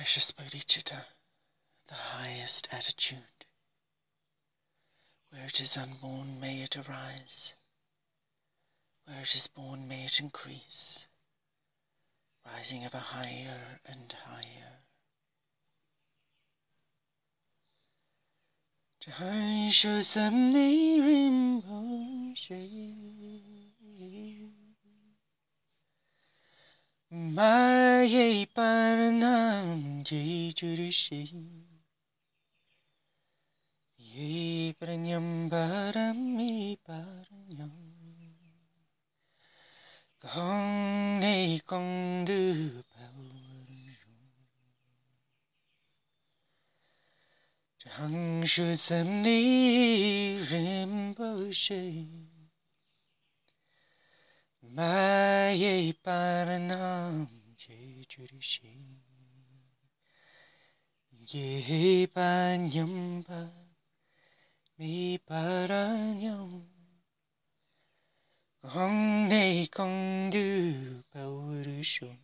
Precious bodhichitta, the highest attitude. Where it is unborn, may it arise. Where it is born, may it increase, rising ever higher and higher. Jai Shosamni Rinpoche Maye Paranam Jai Jurishi Ye Pranyam Param Ye Rinpoche Maye Paranam Je Jurishi Ye Panyam Pa Mi Paranyam. Gong Nei Gong Du Paurusho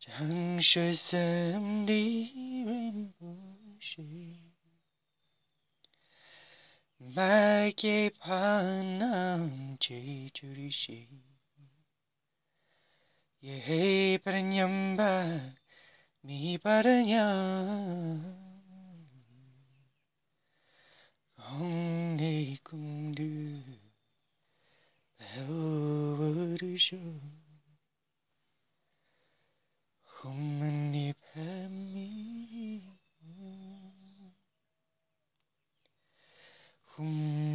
Jang Shu Sam Ni Rinpoche Maye Panam Je Jurishi Ye Paranyamba Mi Paranyam Gong Nei Gong Du Paurusho Hum